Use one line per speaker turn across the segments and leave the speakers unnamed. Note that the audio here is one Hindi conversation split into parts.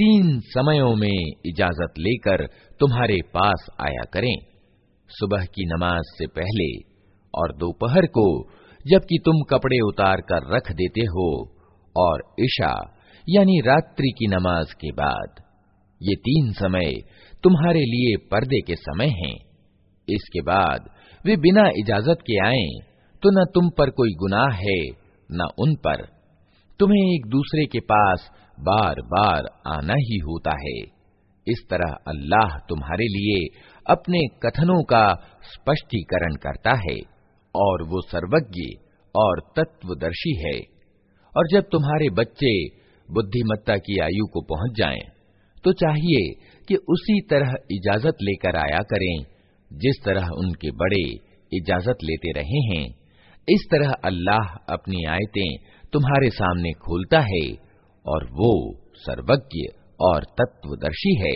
तीन समयों में इजाज़त लेकर तुम्हारे पास आया करें। सुबह की नमाज़ से पहले और दोपहर को, जबकि तुम कपड़े उतार कर रख देते हो, और ईशा यानी रात्रि की नमाज़ के बाद। ये तीन समय तुम्हारे लिए पर्दे के समय हैं। इसके बाद वे बिना इजाज़त के आए तो न तुम पर कोई गुनाह है, न उन पर। तुम्हें एक दूसरे के पास बार बार आना ही होता है। इस तरह अल्लाह तुम्हारे लिए अपने कथनों का स्पष्टीकरण करता है और वो सर्वज्ञ और तत्वदर्शी है। और जब तुम्हारे बच्चे बुद्धिमत्ता की आयु को पहुँच जाएँ, तो चाहिए कि उसी तरह इजाज़त लेकर आया करें जिस तरह उनके बड़े इजाज़त लेते रहे हैं। इस तरह अल्लाह अपनी आयतें तुम्हारे सामने खोलता है और वो सर्वज्ञ और तत्वदर्शी है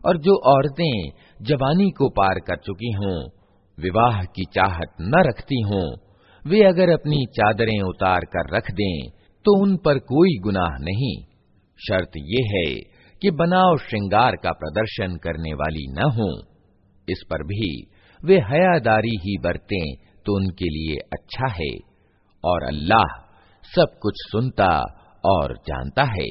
और जो औरतें जवानी को पार कर चुकी हों विवाह की चाहत न रखती हों वे अगर अपनी चादरें उतार कर रख दें तो उन पर कोई गुनाह नहीं शर्त ये है कि बनाव श्रृंगार का प्रदर्शन करने वाली न हों इस पर भी वे हयादारी ही बरतें तो उनके लिए अच्छा है और अल्लाह सब कुछ सुनता और जानता है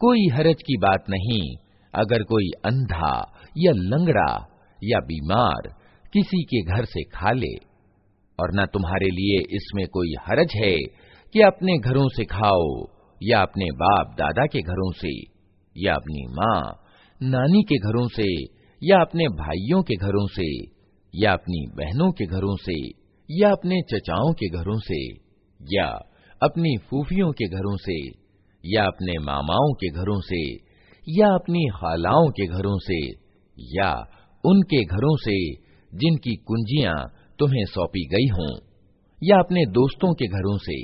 कोई हरज की बात नहीं अगर कोई अंधा या लंगड़ा या बीमार किसी के घर से खा ले और न तुम्हारे लिए इसमें कोई हरज है कि अपने घरों से खाओ या अपने बाप दादा के घरों से या अपनी माँ नानी के घरों से या अपने भाइयों के घरों से, या अपनी बहनों के घरों से, या अपने चचाओं के घरों से, या अपनी फूफियों के घरों से, या अपने मामाओं के घरों से, या अपनी खालाओं के घरों से, या उनके घरों से, जिनकी कुंजियाँ तुम्हें सौंपी गई हों, या अपने दोस्तों के घरों से।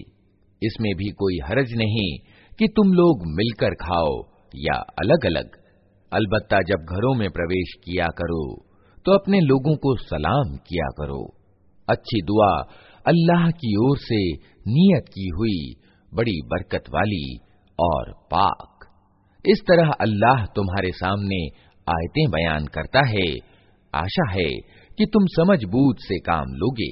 इसमें भी कोई हरज नहीं कि तुम लोग मिलकर खाओ या अलग अलग अलबत्ता जब घरों में प्रवेश किया करो तो अपने लोगों को सलाम किया करो। अच्छी दुआ अल्लाह की ओर से नियत की हुई, बड़ी बरकत वाली और पाक। इस तरह अल्लाह तुम्हारे सामने आयतें बयान करता है। आशा है कि तुम समझ बूझ से काम लोगे।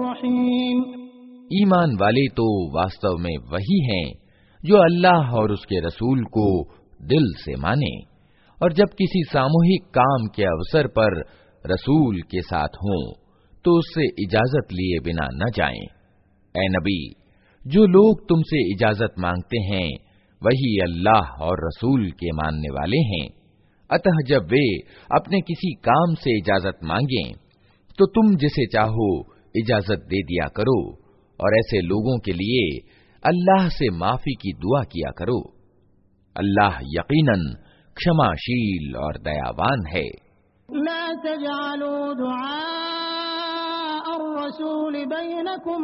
रहीम
ईमान वाले तो वास्तव में वही हैं जो अल्लाह और उसके रसूल को दिल से माने और जब किसी सामूहिक काम के अवसर पर रसूल के साथ हों तो उससे इजाजत लिए बिना न जाएं। ए नबी जो लोग तुमसे इजाज़त मांगते हैं, वही अल्लाह और रसूल के मानने वाले हैं। अतः जब वे अपने किसी काम से इजाज़त मांगे तो तुम जिसे चाहो इजाज़त दे दिया करो, और ऐसे लोगों के लिए अल्लाह से माफ़ी की दुआ किया करो। अल्लाह यकीनन क्षमाशील और दयावान है।
बैनकुम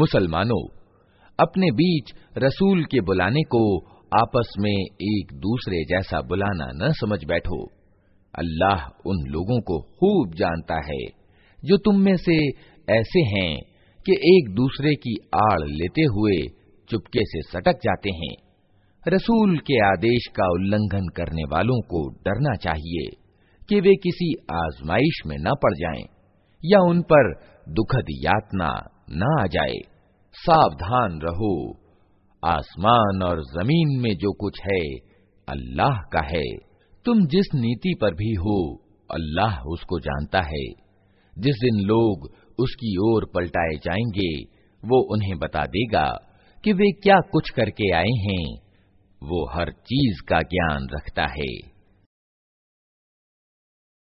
मुसलमानों अपने बीच रसूल के बुलाने को आपस में एक दूसरे जैसा बुलाना न समझ बैठो अल्लाह उन लोगों को खूब जानता है जो तुम में से ऐसे हैं कि एक दूसरे की आड़ लेते हुए चुपके से सटक जाते हैं। रसूल के आदेश का उल्लंघन करने वालों को डरना चाहिए कि वे किसी आजमाइश में न पड़ जाएँ या उन पर दुखद यातना न आ जाए। सावधान रहो। आसमान और ज़मीन में जो कुछ है, अल्लाह का है। तुम जिस नीति पर भी हो, अल्लाह उसको जानता है। जिस दिन लोग उसकी ओर पलटाए जाएँगे, वो उन्हें बता देगा कि वे क्या कुछ करके आए हैं वो हर चीज़ का ज्ञान रखता है।